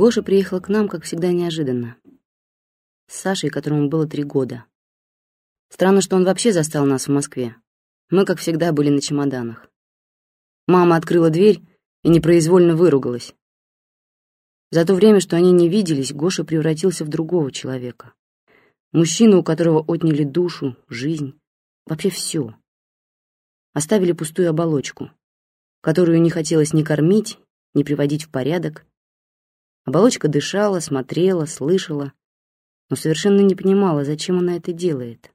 Гоша приехал к нам, как всегда, неожиданно. С Сашей, которому было три года. Странно, что он вообще застал нас в Москве. Мы, как всегда, были на чемоданах. Мама открыла дверь и непроизвольно выругалась. За то время, что они не виделись, Гоша превратился в другого человека. Мужчину, у которого отняли душу, жизнь, вообще все. Оставили пустую оболочку, которую не хотелось ни кормить, ни приводить в порядок. Оболочка дышала, смотрела, слышала, но совершенно не понимала, зачем она это делает.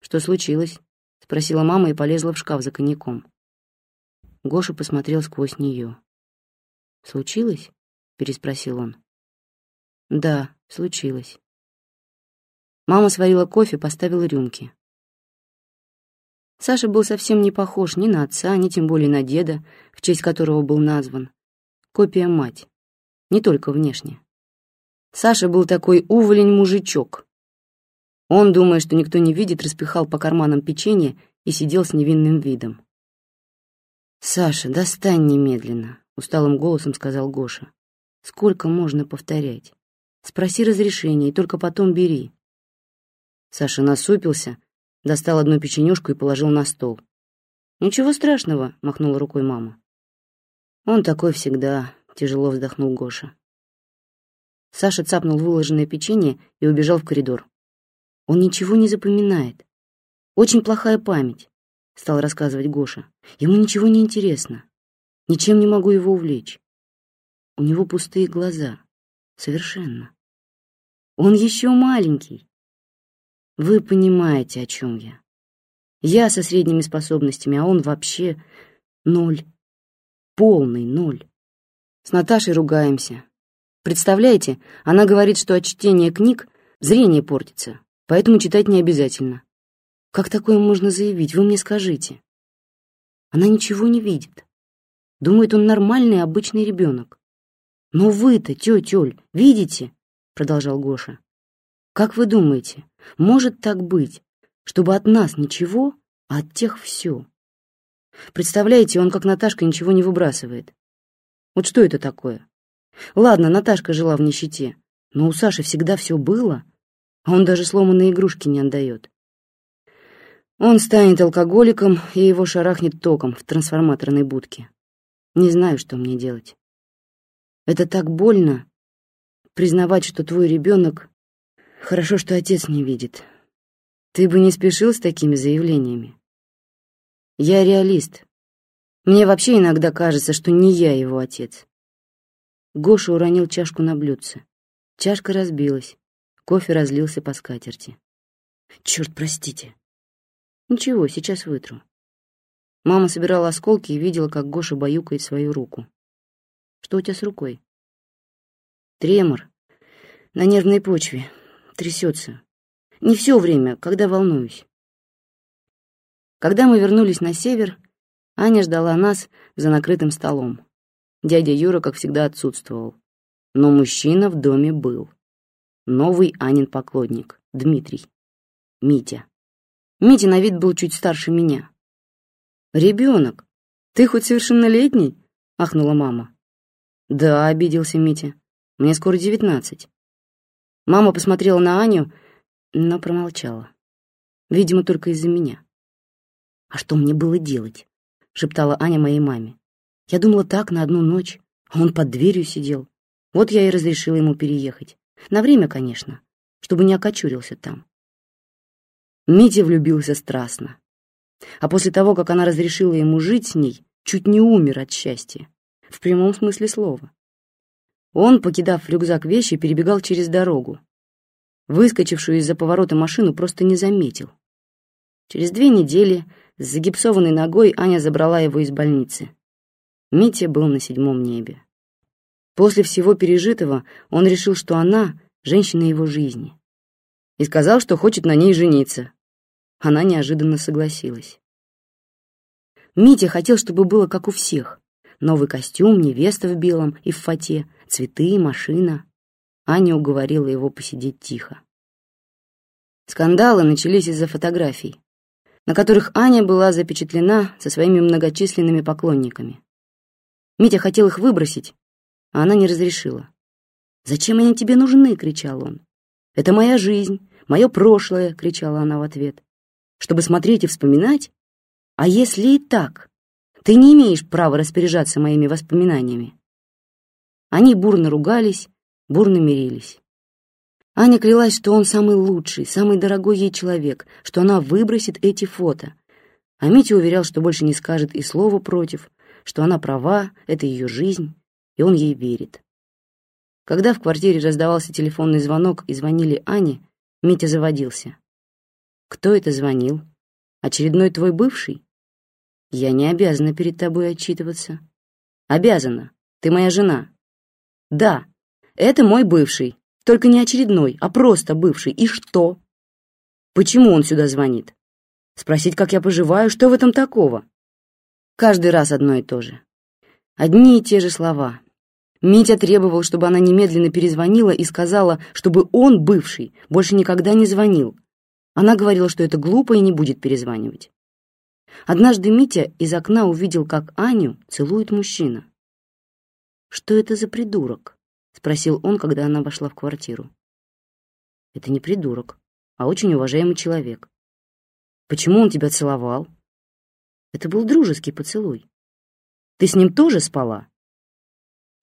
«Что случилось?» — спросила мама и полезла в шкаф за коньяком. Гоша посмотрел сквозь нее. «Случилось?» — переспросил он. «Да, случилось». Мама сварила кофе, поставила рюмки. Саша был совсем не похож ни на отца, ни тем более на деда, в честь которого был назван. Копия мать. Не только внешне. Саша был такой уволень-мужичок. Он, думая, что никто не видит, распихал по карманам печенье и сидел с невинным видом. «Саша, достань немедленно», — усталым голосом сказал Гоша. «Сколько можно повторять? Спроси разрешения и только потом бери». Саша насупился, достал одну печенюшку и положил на стол. «Ничего страшного», — махнула рукой мама. «Он такой всегда», — тяжело вздохнул Гоша. Саша цапнул выложенное печенье и убежал в коридор. «Он ничего не запоминает. Очень плохая память», — стал рассказывать Гоша. «Ему ничего не интересно. Ничем не могу его увлечь. У него пустые глаза. Совершенно. Он еще маленький. Вы понимаете, о чем я. Я со средними способностями, а он вообще ноль. Полный ноль. С Наташей ругаемся. Представляете, она говорит, что от чтения книг зрение портится, поэтому читать не обязательно. Как такое можно заявить, вы мне скажите? Она ничего не видит. Думает, он нормальный, обычный ребенок. Но вы-то, тетя видите? Продолжал Гоша. Как вы думаете, может так быть, чтобы от нас ничего, а от тех все? Представляете, он как Наташка ничего не выбрасывает. Вот что это такое? Ладно, Наташка жила в нищете, но у Саши всегда все было, а он даже сломанные игрушки не отдает. Он станет алкоголиком, и его шарахнет током в трансформаторной будке. Не знаю, что мне делать. Это так больно, признавать, что твой ребенок Хорошо, что отец не видит. Ты бы не спешил с такими заявлениями. Я реалист. Мне вообще иногда кажется, что не я его отец. Гоша уронил чашку на блюдце. Чашка разбилась. Кофе разлился по скатерти. Черт, простите. Ничего, сейчас вытру. Мама собирала осколки и видела, как Гоша баюкает свою руку. Что у тебя с рукой? Тремор. На нервной почве трясется. Не все время, когда волнуюсь. Когда мы вернулись на север, Аня ждала нас за накрытым столом. Дядя Юра, как всегда, отсутствовал. Но мужчина в доме был. Новый Анин поклонник, Дмитрий. Митя. Митя на вид был чуть старше меня. «Ребенок, ты хоть совершеннолетний?» — ахнула мама. «Да», — обиделся Митя. «Мне скоро девятнадцать». Мама посмотрела на Аню, но промолчала. Видимо, только из-за меня. «А что мне было делать?» — шептала Аня моей маме. «Я думала так, на одну ночь, а он под дверью сидел. Вот я и разрешила ему переехать. На время, конечно, чтобы не окочурился там». Митя влюбился страстно. А после того, как она разрешила ему жить с ней, чуть не умер от счастья. В прямом смысле слова. Он, покидав в рюкзак вещи, перебегал через дорогу. Выскочившую из-за поворота машину просто не заметил. Через две недели с загипсованной ногой Аня забрала его из больницы. Митя был на седьмом небе. После всего пережитого он решил, что она — женщина его жизни. И сказал, что хочет на ней жениться. Она неожиданно согласилась. Митя хотел, чтобы было как у всех. Новый костюм, невеста в белом и в фате, цветы, машина. Аня уговорила его посидеть тихо. Скандалы начались из-за фотографий, на которых Аня была запечатлена со своими многочисленными поклонниками. Митя хотел их выбросить, а она не разрешила. «Зачем они тебе нужны?» — кричал он. «Это моя жизнь, мое прошлое!» — кричала она в ответ. «Чтобы смотреть и вспоминать? А если и так? Ты не имеешь права распоряжаться моими воспоминаниями». Они бурно ругались, бурно мирились. Аня клялась, что он самый лучший, самый дорогой ей человек, что она выбросит эти фото. А Митя уверял, что больше не скажет и слова против, что она права, это ее жизнь, и он ей верит. Когда в квартире раздавался телефонный звонок и звонили Ане, Митя заводился. «Кто это звонил? Очередной твой бывший?» «Я не обязана перед тобой отчитываться». «Обязана. Ты моя жена». «Да, это мой бывший, только не очередной, а просто бывший. И что?» «Почему он сюда звонит?» «Спросить, как я поживаю, что в этом такого?» Каждый раз одно и то же. Одни и те же слова, Митя требовал, чтобы она немедленно перезвонила и сказала, чтобы он, бывший, больше никогда не звонил. Она говорила, что это глупо и не будет перезванивать. Однажды Митя из окна увидел, как Аню целует мужчина. «Что это за придурок?» — спросил он, когда она вошла в квартиру. «Это не придурок, а очень уважаемый человек. Почему он тебя целовал?» «Это был дружеский поцелуй. Ты с ним тоже спала?»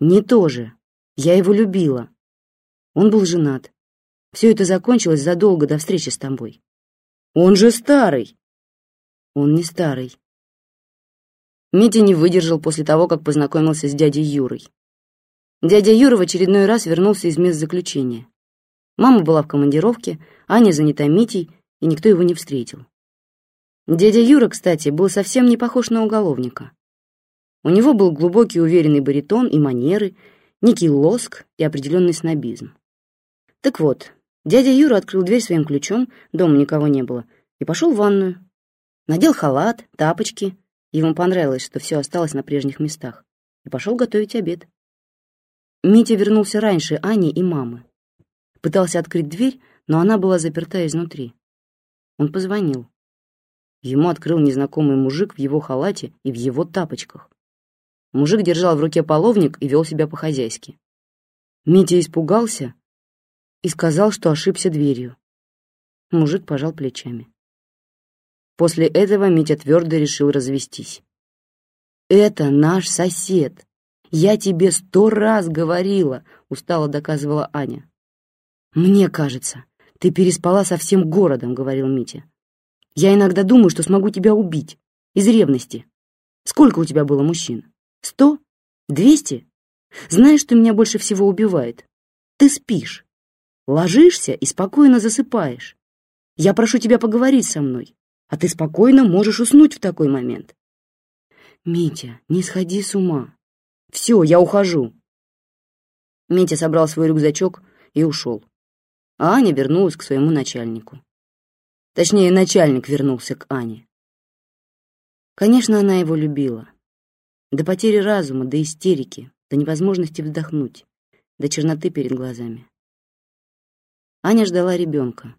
Не то же. Я его любила. Он был женат. Все это закончилось задолго до встречи с тобой. Он же старый. Он не старый. Митя не выдержал после того, как познакомился с дядей Юрой. Дядя Юра в очередной раз вернулся из мест заключения. Мама была в командировке, Аня занята Митей, и никто его не встретил. Дядя Юра, кстати, был совсем не похож на уголовника. У него был глубокий уверенный баритон и манеры, некий лоск и определенный снобизм. Так вот, дядя Юра открыл дверь своим ключом, дома никого не было, и пошел в ванную. Надел халат, тапочки, ему понравилось, что все осталось на прежних местах, и пошел готовить обед. Митя вернулся раньше Ани и мамы. Пытался открыть дверь, но она была заперта изнутри. Он позвонил. Ему открыл незнакомый мужик в его халате и в его тапочках. Мужик держал в руке половник и вел себя по-хозяйски. Митя испугался и сказал, что ошибся дверью. Мужик пожал плечами. После этого Митя твердо решил развестись. «Это наш сосед. Я тебе сто раз говорила», — устало доказывала Аня. «Мне кажется, ты переспала со всем городом», — говорил Митя. «Я иногда думаю, что смогу тебя убить. Из ревности. Сколько у тебя было мужчин?» Сто? Двести? Знаешь, что меня больше всего убивает? Ты спишь. Ложишься и спокойно засыпаешь. Я прошу тебя поговорить со мной, а ты спокойно можешь уснуть в такой момент. Митя, не сходи с ума. Все, я ухожу. Митя собрал свой рюкзачок и ушел. А Аня вернулась к своему начальнику. Точнее, начальник вернулся к Ане. Конечно, она его любила. До потери разума, до истерики, до невозможности вздохнуть, до черноты перед глазами. Аня ждала ребенка.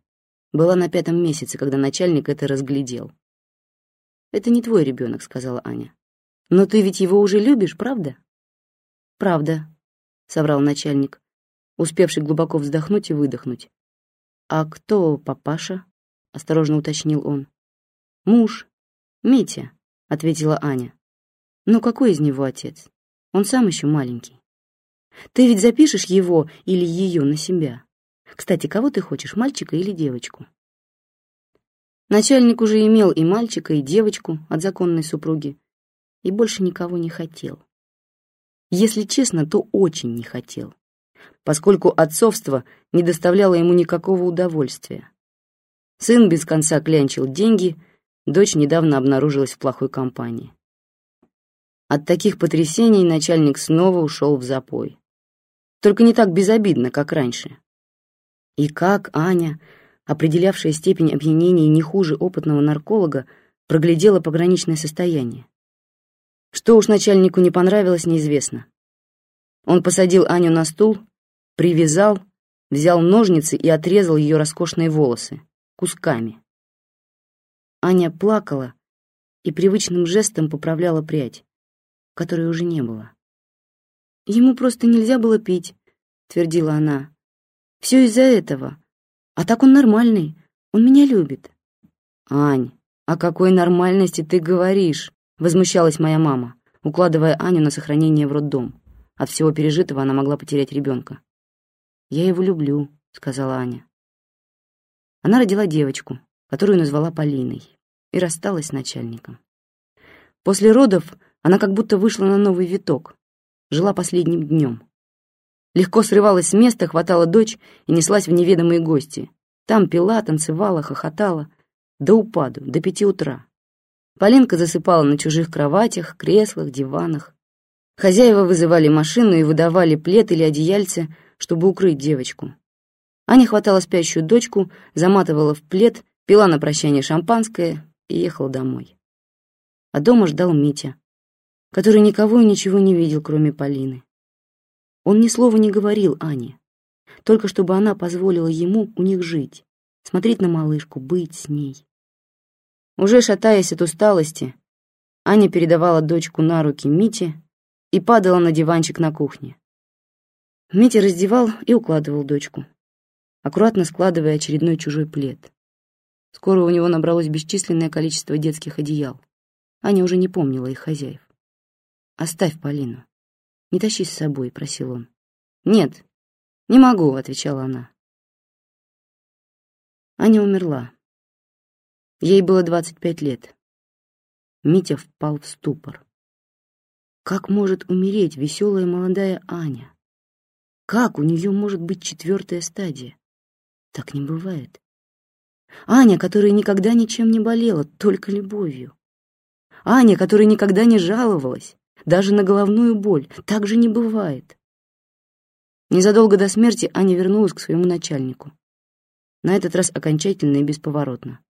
Была на пятом месяце, когда начальник это разглядел. «Это не твой ребенок», — сказала Аня. «Но ты ведь его уже любишь, правда?» «Правда», — соврал начальник, успевший глубоко вздохнуть и выдохнуть. «А кто папаша?» — осторожно уточнил он. «Муж. Митя», — ответила Аня. Но какой из него отец? Он сам еще маленький. Ты ведь запишешь его или ее на себя. Кстати, кого ты хочешь, мальчика или девочку? Начальник уже имел и мальчика, и девочку от законной супруги, и больше никого не хотел. Если честно, то очень не хотел, поскольку отцовство не доставляло ему никакого удовольствия. Сын без конца клянчил деньги, дочь недавно обнаружилась в плохой компании. От таких потрясений начальник снова ушел в запой. Только не так безобидно, как раньше. И как Аня, определявшая степень опьянения не хуже опытного нарколога, проглядела пограничное состояние. Что уж начальнику не понравилось, неизвестно. Он посадил Аню на стул, привязал, взял ножницы и отрезал ее роскошные волосы кусками. Аня плакала и привычным жестом поправляла прядь которой уже не было. Ему просто нельзя было пить, твердила она. Все из-за этого. А так он нормальный, он меня любит. Ань, о какой нормальности ты говоришь? Возмущалась моя мама, укладывая Аню на сохранение в роддом. От всего пережитого она могла потерять ребенка. «Я его люблю», — сказала Аня. Она родила девочку, которую назвала Полиной, и рассталась с начальником. После родов она как будто вышла на новый виток, жила последним днем. Легко срывалась с места, хватала дочь и неслась в неведомые гости. Там пила, танцевала, хохотала. До упаду, до пяти утра. Полинка засыпала на чужих кроватях, креслах, диванах. Хозяева вызывали машину и выдавали плед или одеяльце, чтобы укрыть девочку. Аня хватала спящую дочку, заматывала в плед, пила на прощание шампанское и ехала домой. А дома ждал Митя, который никого и ничего не видел, кроме Полины. Он ни слова не говорил Ане, только чтобы она позволила ему у них жить, смотреть на малышку, быть с ней. Уже шатаясь от усталости, Аня передавала дочку на руки Мите и падала на диванчик на кухне. Митя раздевал и укладывал дочку, аккуратно складывая очередной чужой плед. Скоро у него набралось бесчисленное количество детских одеял. Аня уже не помнила их хозяев. «Оставь Полину. Не тащи с собой», — просил он. «Нет, не могу», — отвечала она. Аня умерла. Ей было 25 лет. Митя впал в ступор. Как может умереть веселая молодая Аня? Как у нее может быть четвертая стадия? Так не бывает. Аня, которая никогда ничем не болела, только любовью. Аня, которая никогда не жаловалась, даже на головную боль. Так же не бывает. Незадолго до смерти Аня вернулась к своему начальнику. На этот раз окончательно и бесповоротно.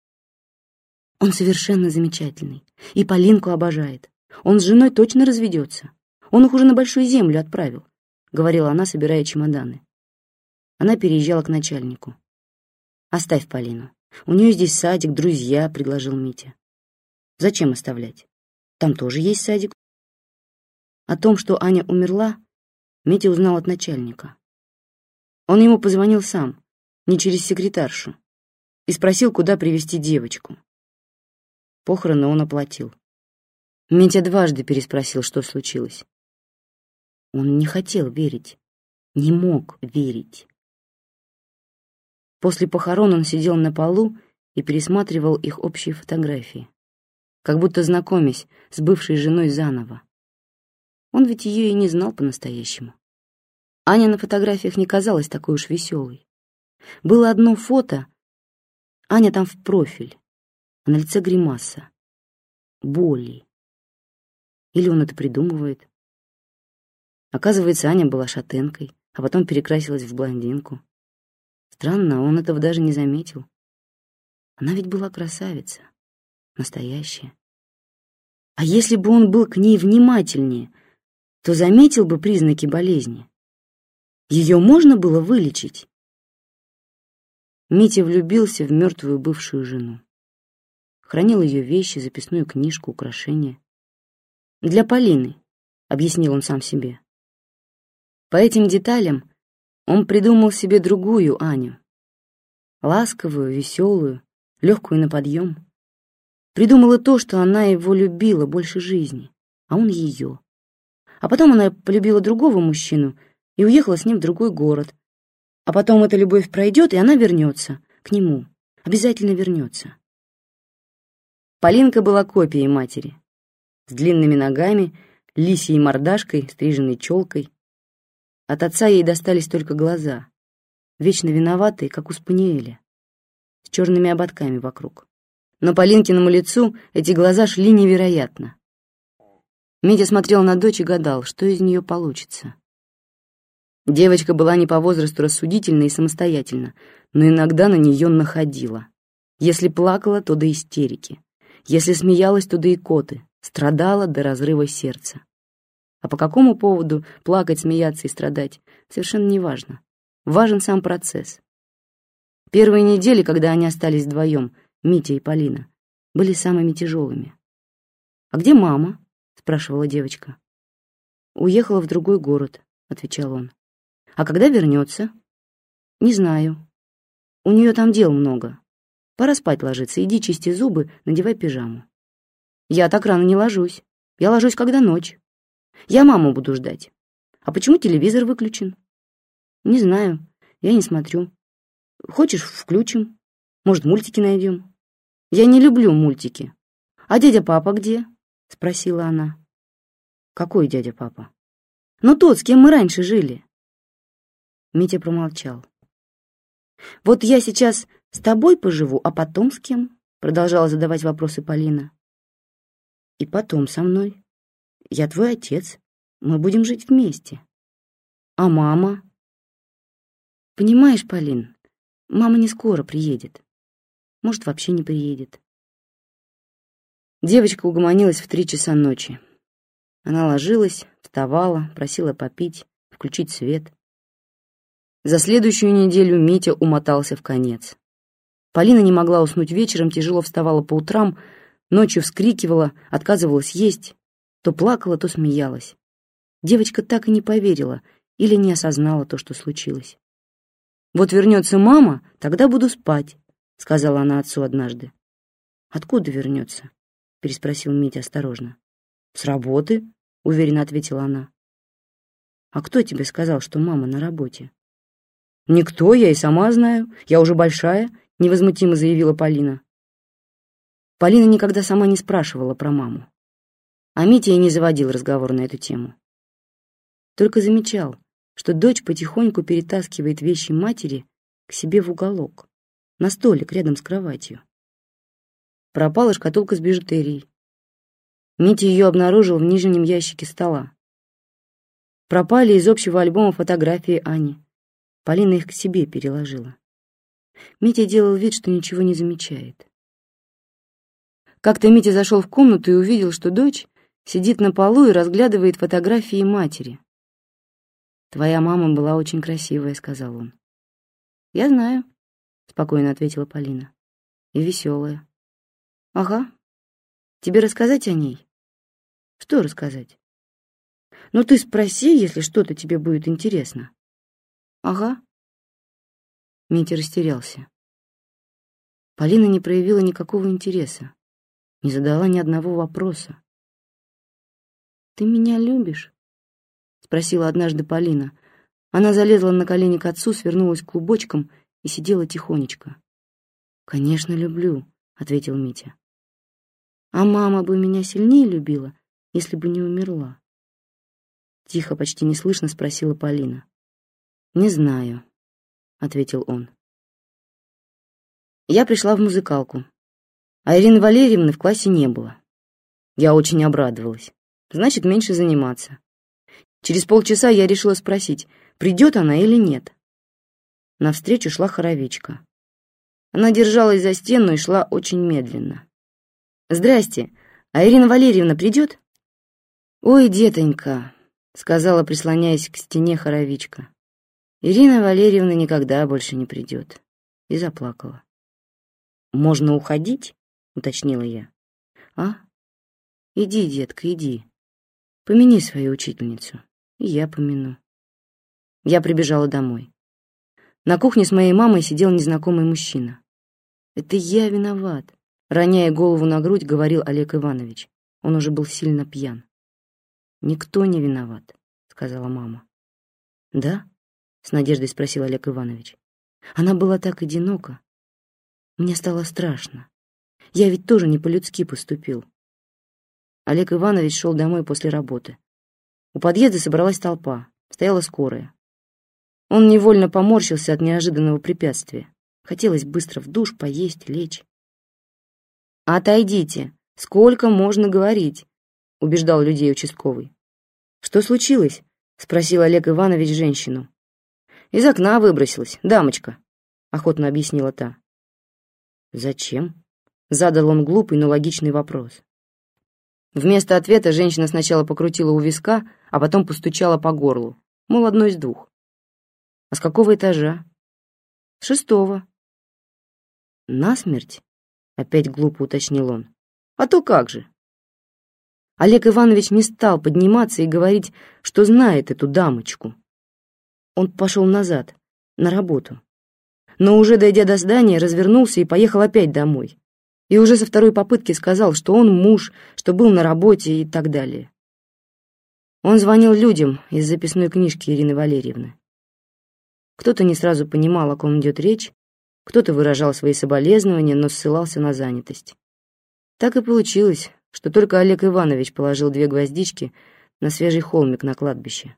Он совершенно замечательный. И Полинку обожает. Он с женой точно разведется. Он их уже на Большую Землю отправил, — говорила она, собирая чемоданы. Она переезжала к начальнику. «Оставь Полину. У нее здесь садик, друзья», — предложил Митя. «Зачем оставлять? Там тоже есть садик. О том, что Аня умерла, Митя узнал от начальника. Он ему позвонил сам, не через секретаршу, и спросил, куда привезти девочку. Похороны он оплатил. Митя дважды переспросил, что случилось. Он не хотел верить, не мог верить. После похорон он сидел на полу и пересматривал их общие фотографии, как будто знакомясь с бывшей женой заново. Он ведь ее и не знал по-настоящему. Аня на фотографиях не казалась такой уж веселой. Было одно фото, Аня там в профиль, а на лице гримаса. Боли. Или он это придумывает? Оказывается, Аня была шатенкой, а потом перекрасилась в блондинку. Странно, он этого даже не заметил. Она ведь была красавица, настоящая. А если бы он был к ней внимательнее, то заметил бы признаки болезни. Ее можно было вылечить. Митя влюбился в мертвую бывшую жену. Хранил ее вещи, записную книжку, украшения. «Для Полины», — объяснил он сам себе. По этим деталям он придумал себе другую Аню. Ласковую, веселую, легкую на подъем. Придумала то, что она его любила больше жизни, а он ее. А потом она полюбила другого мужчину и уехала с ним в другой город. А потом эта любовь пройдет, и она вернется к нему. Обязательно вернется. Полинка была копией матери. С длинными ногами, лисьей мордашкой, стриженной челкой. От отца ей достались только глаза, вечно виноватые, как у Спаниеля, с черными ободками вокруг. Но Полинкиному лицу эти глаза шли невероятно. Митя смотрел на дочь и гадал, что из нее получится. Девочка была не по возрасту рассудительна и самостоятельна, но иногда на нее находила. Если плакала, то до истерики. Если смеялась, то до икоты. Страдала до разрыва сердца. А по какому поводу плакать, смеяться и страдать, совершенно не важно. Важен сам процесс. Первые недели, когда они остались вдвоем, Митя и Полина, были самыми тяжелыми. «А где мама?» — спрашивала девочка. «Уехала в другой город», — отвечал он. «А когда вернется?» «Не знаю. У нее там дел много. Пора спать ложиться. Иди чисти зубы, надевай пижаму». «Я так рано не ложусь. Я ложусь, когда ночь. Я маму буду ждать. А почему телевизор выключен?» «Не знаю. Я не смотрю. Хочешь, включим? Может, мультики найдем?» «Я не люблю мультики. А дядя-папа где?» — спросила она. «Какой дядя-папа?» «Ну тот, с кем мы раньше жили». Митя промолчал. «Вот я сейчас с тобой поживу, а потом с кем?» Продолжала задавать вопросы Полина. «И потом со мной. Я твой отец. Мы будем жить вместе. А мама?» «Понимаешь, Полин, мама не скоро приедет. Может, вообще не приедет». Девочка угомонилась в три часа ночи. Она ложилась, вставала, просила попить, включить свет. За следующую неделю Митя умотался в конец. Полина не могла уснуть вечером, тяжело вставала по утрам, ночью вскрикивала, отказывалась есть, то плакала, то смеялась. Девочка так и не поверила или не осознала то, что случилось. «Вот вернется мама, тогда буду спать», — сказала она отцу однажды. «Откуда вернется?» — переспросил Митя осторожно. «С работы», — уверенно ответила она. «А кто тебе сказал, что мама на работе?» «Никто, я и сама знаю. Я уже большая», — невозмутимо заявила Полина. Полина никогда сама не спрашивала про маму. А Митя и не заводил разговор на эту тему. Только замечал, что дочь потихоньку перетаскивает вещи матери к себе в уголок, на столик рядом с кроватью. Пропала шкатулка с бижутерией. Митя ее обнаружил в нижнем ящике стола. Пропали из общего альбома фотографии Ани. Полина их к себе переложила. Митя делал вид, что ничего не замечает. Как-то Митя зашел в комнату и увидел, что дочь сидит на полу и разглядывает фотографии матери. «Твоя мама была очень красивая», — сказал он. «Я знаю», — спокойно ответила Полина. «И веселая». «Ага. Тебе рассказать о ней?» Что рассказать? Ну ты спроси, если что-то тебе будет интересно. Ага. Митя растерялся. Полина не проявила никакого интереса, не задала ни одного вопроса. «Ты меня любишь?» — спросила однажды Полина. Она залезла на колени к отцу, свернулась клубочком и сидела тихонечко. «Конечно, люблю», — ответил Митя. «А мама бы меня сильнее любила, если бы не умерла? Тихо, почти неслышно спросила Полина. «Не знаю», — ответил он. Я пришла в музыкалку, а Ирины Валерьевны в классе не было. Я очень обрадовалась. Значит, меньше заниматься. Через полчаса я решила спросить, придет она или нет. Навстречу шла хоровичка. Она держалась за стену и шла очень медленно. «Здрасте, а Ирина Валерьевна придет?» «Ой, детонька», — сказала, прислоняясь к стене хоровичка, «Ирина Валерьевна никогда больше не придет». И заплакала. «Можно уходить?» — уточнила я. «А? Иди, детка, иди. Помяни свою учительницу, и я помяну». Я прибежала домой. На кухне с моей мамой сидел незнакомый мужчина. «Это я виноват», — роняя голову на грудь, говорил Олег Иванович. Он уже был сильно пьян. «Никто не виноват», — сказала мама. «Да?» — с надеждой спросил Олег Иванович. Она была так одинока. Мне стало страшно. Я ведь тоже не по-людски поступил. Олег Иванович шел домой после работы. У подъезда собралась толпа, стояла скорая. Он невольно поморщился от неожиданного препятствия. Хотелось быстро в душ, поесть, лечь. «Отойдите! Сколько можно говорить?» убеждал людей участковый. «Что случилось?» — спросил Олег Иванович женщину. «Из окна выбросилась, дамочка», — охотно объяснила та. «Зачем?» — задал он глупый, но логичный вопрос. Вместо ответа женщина сначала покрутила у виска, а потом постучала по горлу. Мол, одно из двух. «А с какого этажа?» «С шестого». «Насмерть?» — опять глупо уточнил он. «А то как же?» Олег Иванович не стал подниматься и говорить, что знает эту дамочку. Он пошел назад, на работу. Но уже дойдя до здания, развернулся и поехал опять домой. И уже со второй попытки сказал, что он муж, что был на работе и так далее. Он звонил людям из записной книжки Ирины Валерьевны. Кто-то не сразу понимал, о ком идет речь, кто-то выражал свои соболезнования, но ссылался на занятость. Так и получилось, что только Олег Иванович положил две гвоздички на свежий холмик на кладбище.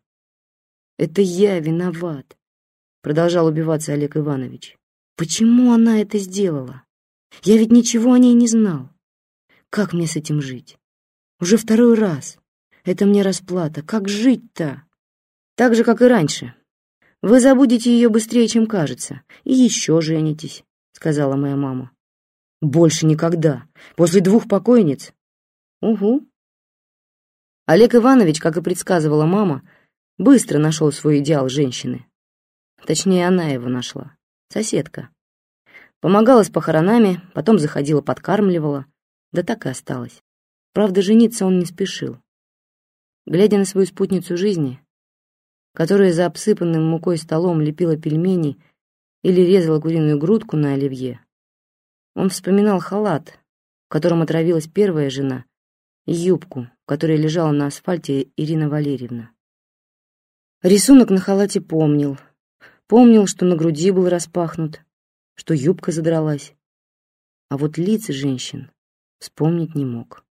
«Это я виноват», — продолжал убиваться Олег Иванович. «Почему она это сделала? Я ведь ничего о ней не знал. Как мне с этим жить? Уже второй раз. Это мне расплата. Как жить-то?» «Так же, как и раньше. Вы забудете ее быстрее, чем кажется, и еще женитесь», — сказала моя мама. «Больше никогда. После двух покойниц Угу. Олег Иванович, как и предсказывала мама, быстро нашел свой идеал женщины. Точнее, она его нашла. Соседка. Помогала с похоронами, потом заходила, подкармливала, да так и осталась. Правда, жениться он не спешил. Глядя на свою спутницу жизни, которая за обсыпанным мукой столом лепила пельмени или резала куриную грудку на оливье, он вспоминал халат, в котором отравилась первая жена, юбку, в которой лежала на асфальте Ирина Валерьевна. Рисунок на халате помнил. Помнил, что на груди был распахнут, что юбка задралась. А вот лица женщин вспомнить не мог.